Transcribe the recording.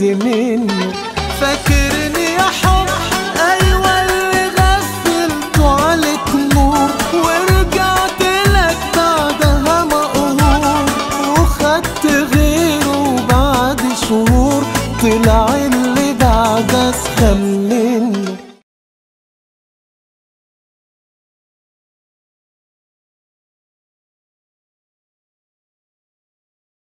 عايز منه. فاكرني يا حب أيوه اللي غفلت عليك نور. ورجعت لك بعدها مقهور وخدت غيره بعد شهور. طلع اللي بعدها أسخن